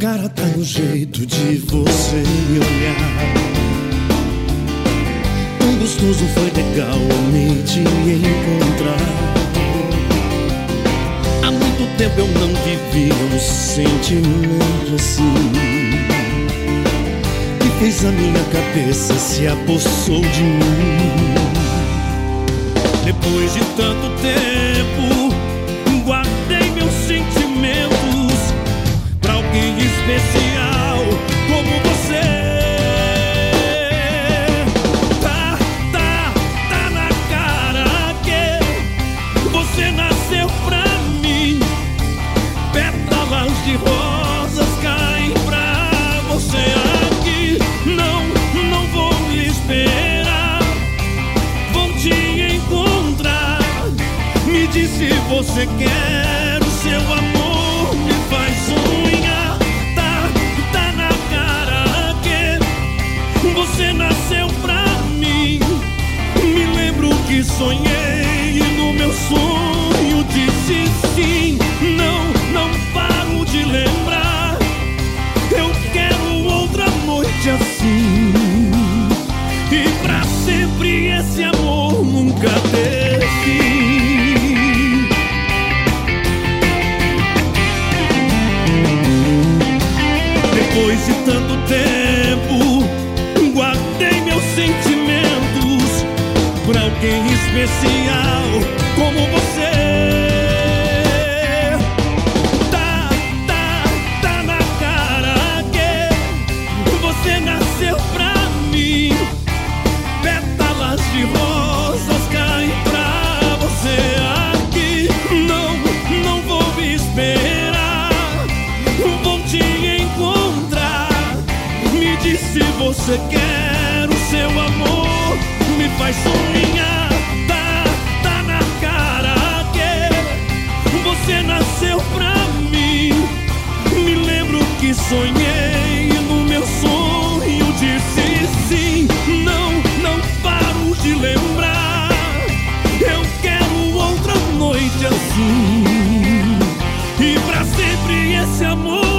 cara tá no jeito de você me olhar. Tão gostoso foi legal me te encontrar. Há muito tempo eu não vivia um sentimento assim. Que fez a minha cabeça se apossou de mim. Depois de tanto tempo, você quer o seu amor. Me faz sonhar. Tá, tá na cara que você nasceu pra mim. Me lembro que sonhei no meu sonho Depois de tanto tempo, guardei meus sentimentos por alguém especial como você. Diz se você quer o seu amor. Me faz sonhar. Tá, tá na cara que você nasceu pra mim. Me lembro que sonhei e no meu sonho disse sim. Não, não paro de lembrar. Eu quero outra noite assim. E pra sempre esse amor